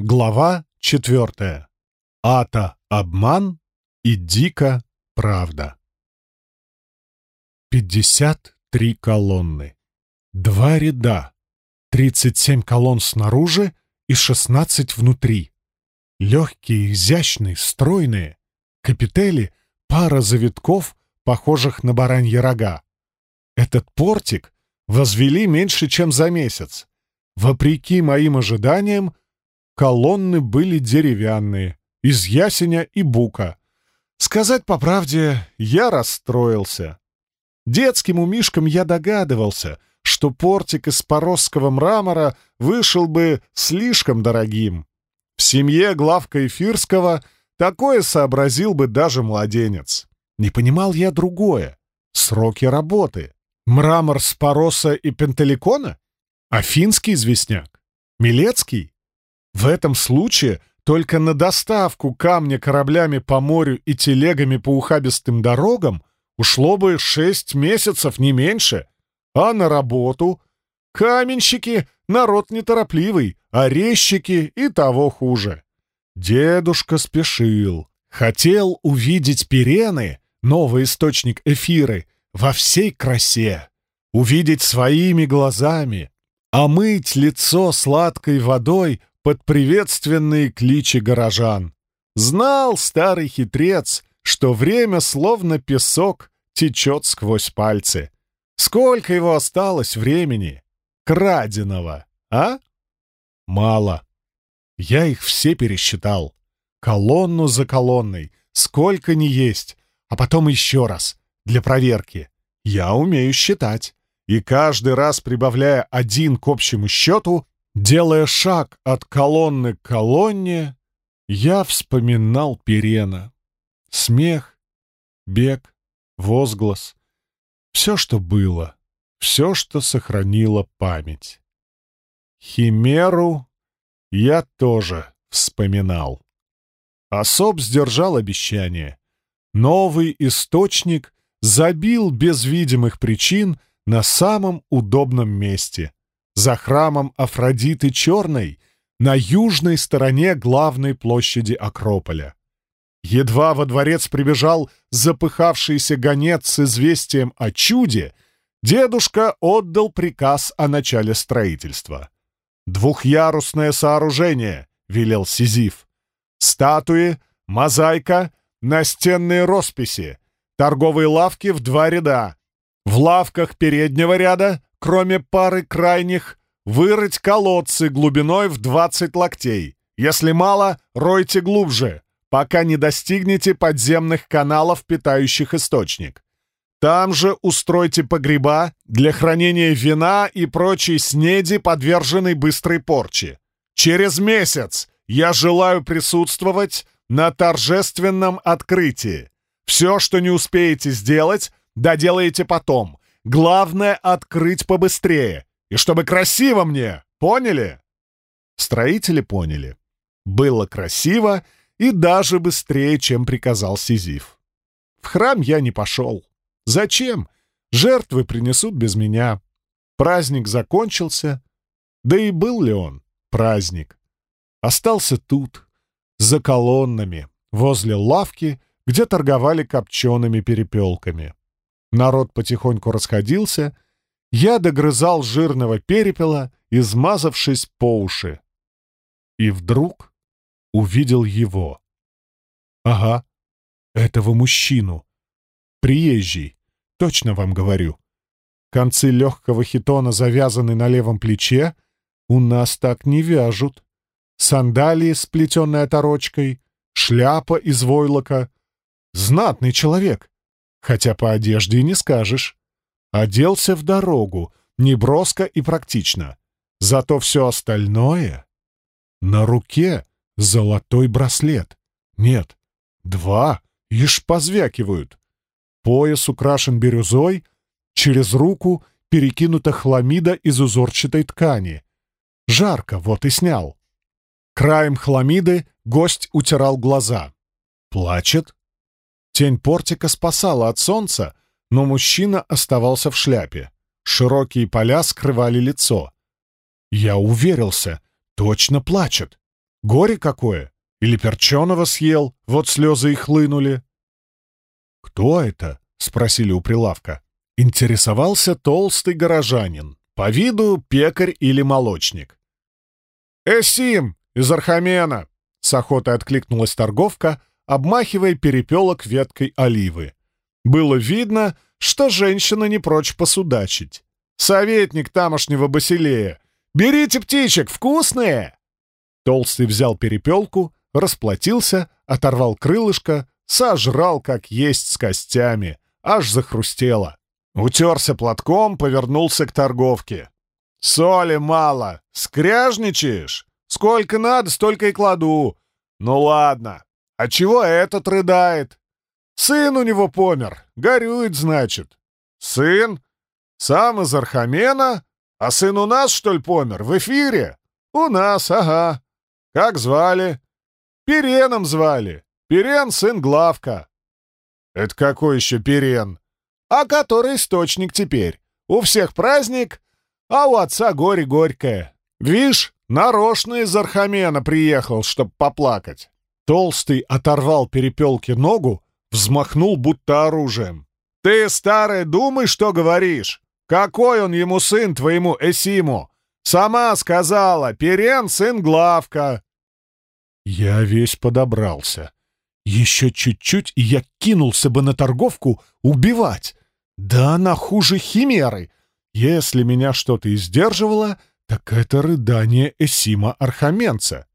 Глава четвертая. Ата — обман и Дика — правда. Пятьдесят три колонны. Два ряда. Тридцать семь колонн снаружи и шестнадцать внутри. Легкие, изящные, стройные. Капители — пара завитков, похожих на бараньи рога. Этот портик возвели меньше, чем за месяц. Вопреки моим ожиданиям, Колонны были деревянные, из ясеня и бука. Сказать по правде, я расстроился. Детским умишкам я догадывался, что портик из поросского мрамора вышел бы слишком дорогим. В семье главка Эфирского такое сообразил бы даже младенец. Не понимал я другое — сроки работы. Мрамор с пороса и пентеликона? Афинский известняк? Милецкий? В этом случае только на доставку камня кораблями по морю и телегами по ухабистым дорогам ушло бы шесть месяцев, не меньше. А на работу? Каменщики — народ неторопливый, а резчики и того хуже. Дедушка спешил. Хотел увидеть пирены, новый источник эфиры, во всей красе. Увидеть своими глазами, омыть лицо сладкой водой под приветственные кличи горожан. Знал старый хитрец, что время, словно песок, течет сквозь пальцы. Сколько его осталось времени? Краденого, а? Мало. Я их все пересчитал. Колонну за колонной. Сколько ни есть. А потом еще раз. Для проверки. Я умею считать. И каждый раз, прибавляя один к общему счету, Делая шаг от колонны к колонне, я вспоминал Перена. Смех, бег, возглас. Все, что было, все, что сохранило память. Химеру я тоже вспоминал. Особ сдержал обещание. Новый источник забил без видимых причин на самом удобном месте — за храмом Афродиты Черной на южной стороне главной площади Акрополя. Едва во дворец прибежал запыхавшийся гонец с известием о чуде, дедушка отдал приказ о начале строительства. «Двухъярусное сооружение», — велел Сизиф. «Статуи, мозаика, настенные росписи, торговые лавки в два ряда. В лавках переднего ряда кроме пары крайних, вырыть колодцы глубиной в 20 локтей. Если мало, ройте глубже, пока не достигнете подземных каналов, питающих источник. Там же устройте погреба для хранения вина и прочей снеди, подверженной быстрой порче. Через месяц я желаю присутствовать на торжественном открытии. Все, что не успеете сделать, доделаете потом. Главное — открыть побыстрее. И чтобы красиво мне, поняли?» Строители поняли. Было красиво и даже быстрее, чем приказал Сизиф. В храм я не пошел. Зачем? Жертвы принесут без меня. Праздник закончился. Да и был ли он праздник? Остался тут, за колоннами, возле лавки, где торговали копчеными перепелками. Народ потихоньку расходился. Я догрызал жирного перепела, измазавшись по уши. И вдруг увидел его. Ага, этого мужчину. Приезжий, точно вам говорю. Концы легкого хитона завязаны на левом плече. У нас так не вяжут. Сандалии с плетенной оторочкой, шляпа из войлока. Знатный человек хотя по одежде и не скажешь. Оделся в дорогу, неброско и практично. Зато все остальное... На руке золотой браслет. Нет, два, ишь позвякивают. Пояс украшен бирюзой, через руку перекинута хламида из узорчатой ткани. Жарко, вот и снял. Краем хламиды гость утирал глаза. Плачет, Тень портика спасала от солнца, но мужчина оставался в шляпе. Широкие поля скрывали лицо. Я уверился, точно плачет. Горе какое! Или перченого съел, вот слезы и хлынули. «Кто это?» — спросили у прилавка. Интересовался толстый горожанин, по виду пекарь или молочник. «Эсим из Архамена!» — с охотой откликнулась торговка, обмахивая перепелок веткой оливы. Было видно, что женщина не прочь посудачить. «Советник тамошнего Басилея! Берите птичек, вкусные!» Толстый взял перепелку, расплатился, оторвал крылышко, сожрал, как есть, с костями, аж захрустело. Утерся платком, повернулся к торговке. «Соли мало! Скряжничаешь? Сколько надо, столько и кладу. Ну ладно. А чего этот рыдает? Сын у него помер. Горюет, значит. Сын? Сам из Архамена? А сын у нас, что ли, помер? В эфире? У нас, ага. Как звали? Переном звали. Перен — сын Главка. Это какой еще Перен? А который источник теперь? У всех праздник, а у отца горе горькое. Вишь, нарочно из Архамена приехал, чтоб поплакать. Толстый оторвал перепелке ногу, взмахнул будто оружием. «Ты, старый, думай, что говоришь! Какой он ему сын твоему Эсиму? Сама сказала, Перен сын Главка!» Я весь подобрался. Еще чуть-чуть, и я кинулся бы на торговку убивать. Да она хуже химеры. Если меня что-то и сдерживало, так это рыдание Эсима Архаменца.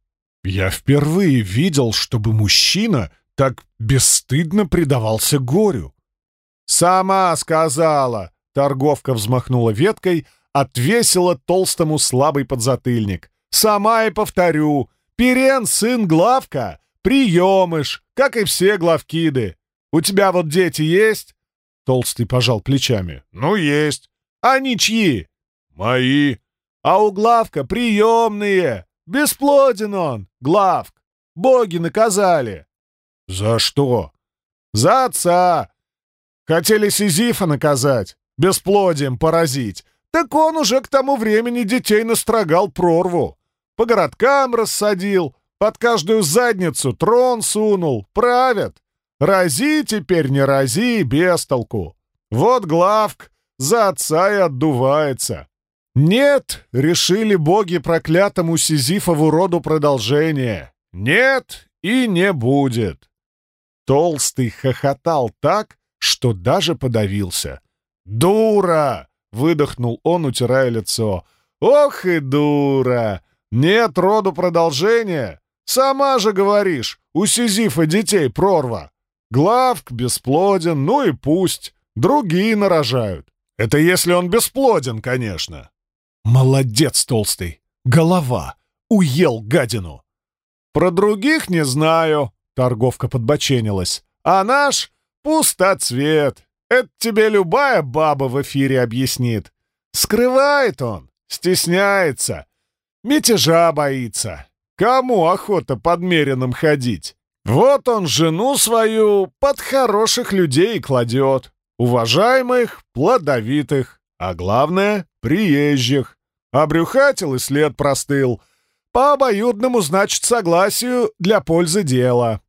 Я впервые видел, чтобы мужчина так бесстыдно предавался горю. «Сама сказала!» — торговка взмахнула веткой, отвесила толстому слабый подзатыльник. «Сама и повторю! Перен, сын Главка, приемыш, как и все главкиды. У тебя вот дети есть?» Толстый пожал плечами. «Ну, есть. Они чьи?» «Мои». «А у Главка приемные. Бесплоден он, Главк. Боги наказали». «За что?» «За отца. Хотели Сизифа наказать, бесплодием поразить. Так он уже к тому времени детей настрогал прорву. По городкам рассадил, под каждую задницу трон сунул, правят. Рази теперь не рази, без толку. Вот главк за отца и отдувается. Нет, решили боги проклятому Сизифову роду продолжение. Нет и не будет. Толстый хохотал так, что даже подавился. «Дура!» — выдохнул он, утирая лицо. «Ох и дура! Нет роду продолжения! Сама же говоришь, у Сизифа детей прорва. Главк бесплоден, ну и пусть. Другие нарожают. Это если он бесплоден, конечно. Молодец, толстый. Голова. Уел гадину. Про других не знаю, торговка подбоченилась. А наш — пустоцвет. Это тебе любая баба в эфире объяснит. Скрывает он, стесняется. Мятежа боится. Кому охота подмеренным ходить? Вот он жену свою под хороших людей кладет. Уважаемых, плодовитых, а главное — приезжих. Обрюхатил и след простыл. По обоюдному, значит, согласию для пользы дела.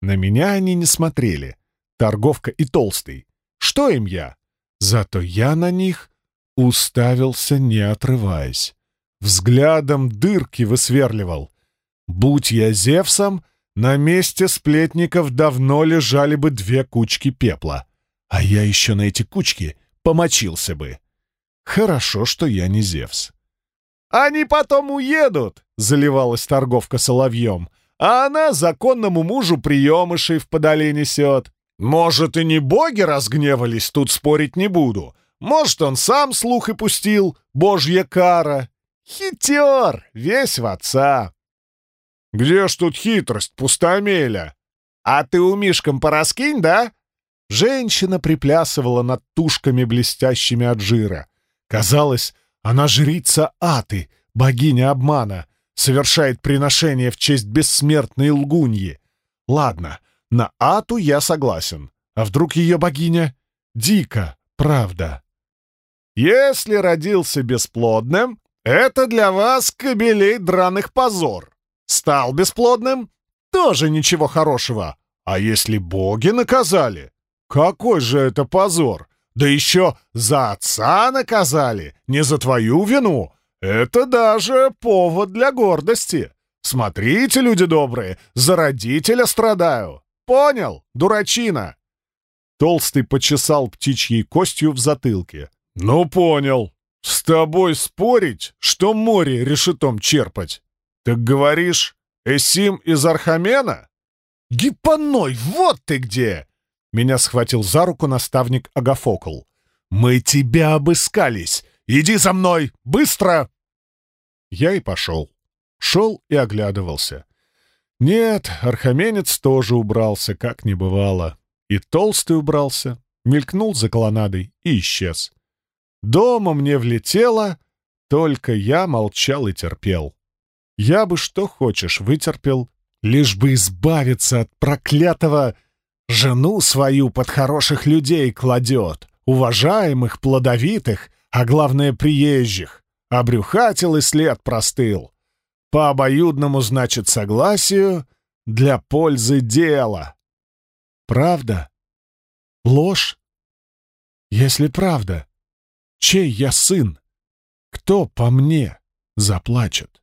На меня они не смотрели. Торговка и толстый. Что им я? Зато я на них уставился, не отрываясь. Взглядом дырки высверливал. Будь я Зевсом, на месте сплетников давно лежали бы две кучки пепла, а я еще на эти кучки помочился бы. Хорошо, что я не Зевс. «Они потом уедут!» — заливалась торговка соловьем. «А она законному мужу приемышей в подоле несет. Может, и не боги разгневались, тут спорить не буду. Может, он сам слух и пустил, божья кара. Хитер, весь в отца. «Где ж тут хитрость, пустомеля?» «А ты у Мишкам пораскинь, да?» Женщина приплясывала над тушками, блестящими от жира. Казалось, она жрица Аты, богиня обмана, совершает приношение в честь бессмертной лгуньи. Ладно, на Ату я согласен. А вдруг ее богиня? Дико, правда. Если родился бесплодным, это для вас кобелей драных позор. Стал бесплодным? Тоже ничего хорошего. А если боги наказали? Какой же это позор! Да еще за отца наказали, не за твою вину. Это даже повод для гордости. Смотрите, люди добрые, за родителя страдаю. Понял, дурачина?» Толстый почесал птичьей костью в затылке. «Ну, понял. С тобой спорить, что море решетом черпать? Так говоришь, Эсим из Архамена?» «Гипоной, вот ты где!» Меня схватил за руку наставник Агафокл. «Мы тебя обыскались! Иди за мной! Быстро!» Я и пошел. Шел и оглядывался. Нет, архаменец тоже убрался, как не бывало. И толстый убрался, мелькнул за колоннадой и исчез. Дома мне влетело, только я молчал и терпел. Я бы что хочешь вытерпел, лишь бы избавиться от проклятого Жену свою под хороших людей кладет, уважаемых, плодовитых, а главное, приезжих. Обрюхатил и след простыл. По обоюдному, значит, согласию, для пользы дела. Правда? Ложь? Если правда, чей я сын? Кто по мне заплачет?